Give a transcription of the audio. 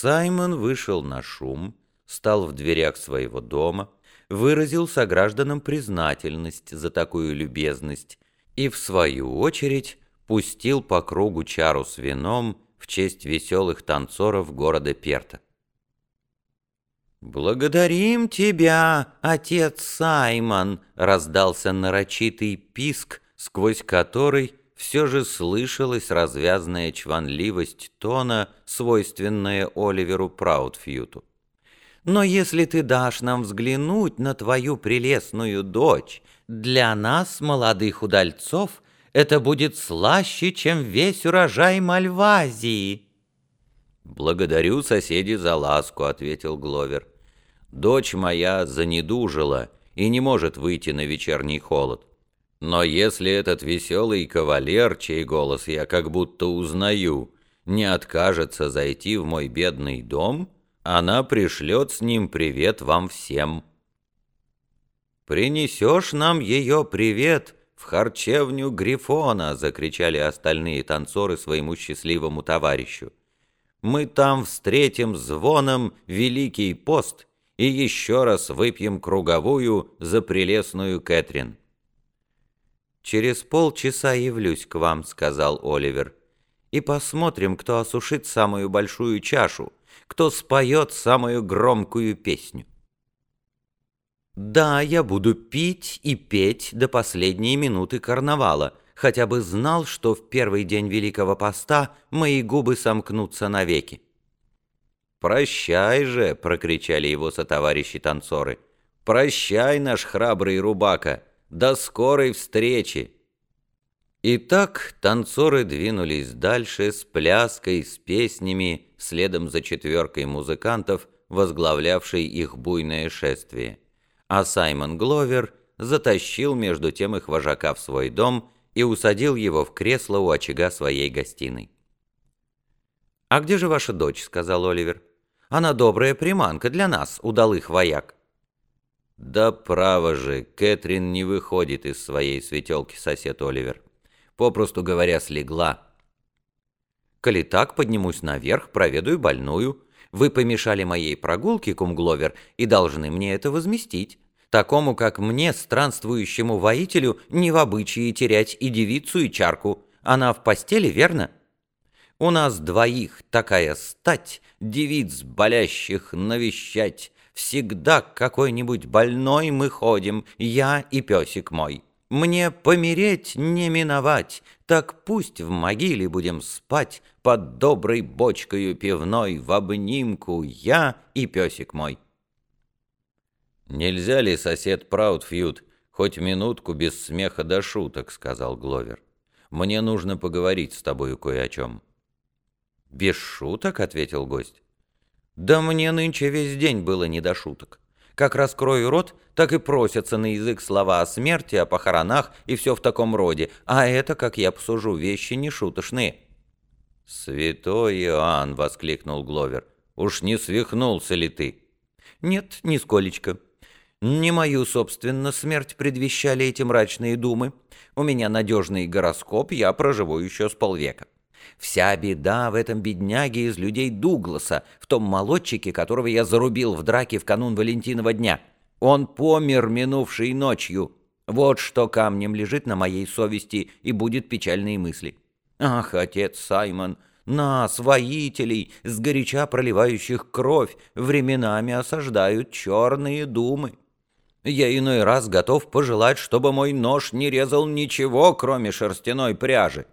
Саймон вышел на шум, стал в дверях своего дома, выразил согражданам признательность за такую любезность и, в свою очередь, пустил по кругу чару с вином в честь веселых танцоров города Перта. «Благодарим тебя, отец Саймон!» — раздался нарочитый писк, сквозь который все же слышалась развязная чванливость тона, свойственная Оливеру Праудфьюту. «Но если ты дашь нам взглянуть на твою прелестную дочь, для нас, молодых удальцов, это будет слаще, чем весь урожай Мальвазии». «Благодарю соседи за ласку», — ответил Гловер. «Дочь моя занедужила и не может выйти на вечерний холод. Но если этот веселый кавалер, чей голос я как будто узнаю, не откажется зайти в мой бедный дом, она пришлет с ним привет вам всем. «Принесешь нам ее привет в харчевню Грифона!» — закричали остальные танцоры своему счастливому товарищу. «Мы там встретим звоном Великий пост и еще раз выпьем круговую за прелестную Кэтрин». «Через полчаса явлюсь к вам», — сказал Оливер. «И посмотрим, кто осушит самую большую чашу, кто споет самую громкую песню». «Да, я буду пить и петь до последней минуты карнавала», хотя бы знал, что в первый день Великого Поста мои губы сомкнутся навеки. «Прощай же!» — прокричали его сотоварищи-танцоры. «Прощай, наш храбрый рубака! До скорой встречи!» Итак, танцоры двинулись дальше с пляской, с песнями, следом за четверкой музыкантов, возглавлявшей их буйное шествие. А Саймон Гловер затащил между тем их вожака в свой дом и усадил его в кресло у очага своей гостиной. «А где же ваша дочь?» — сказал Оливер. «Она добрая приманка для нас, удалых вояк». «Да право же, Кэтрин не выходит из своей светелки, сосед Оливер. Попросту говоря, слегла». «Коли так, поднимусь наверх, проведаю больную. Вы помешали моей прогулке, кумгловер, и должны мне это возместить. Такому, как мне, странствующему воителю, не в обычае терять и девицу, и чарку. Она в постели, верно?» У нас двоих такая стать, девиц болящих навещать, Всегда к какой-нибудь больной мы ходим, я и песик мой. Мне помереть не миновать, так пусть в могиле будем спать Под доброй бочкою пивной в обнимку я и песик мой. «Нельзя ли, сосед Праудфьюд, хоть минутку без смеха до шуток?» — сказал Гловер. «Мне нужно поговорить с тобою кое о чем». «Без шуток?» — ответил гость. Да мне нынче весь день было не до шуток. Как раскрою рот, так и просятся на язык слова о смерти, о похоронах и все в таком роде. А это, как я посужу, вещи не шуточные. «Святой Иоанн!» — воскликнул Гловер. «Уж не свихнулся ли ты?» «Нет, нисколечко. Не мою, собственно, смерть предвещали эти мрачные думы. У меня надежный гороскоп, я проживу еще с полвека». Вся беда в этом бедняге из людей Дугласа, в том молодчике, которого я зарубил в драке в канун Валентинова дня. Он помер минувшей ночью. Вот что камнем лежит на моей совести и будет печальные мысли. Ах, отец Саймон, нас, воителей, сгоряча проливающих кровь, временами осаждают черные думы. Я иной раз готов пожелать, чтобы мой нож не резал ничего, кроме шерстяной пряжи.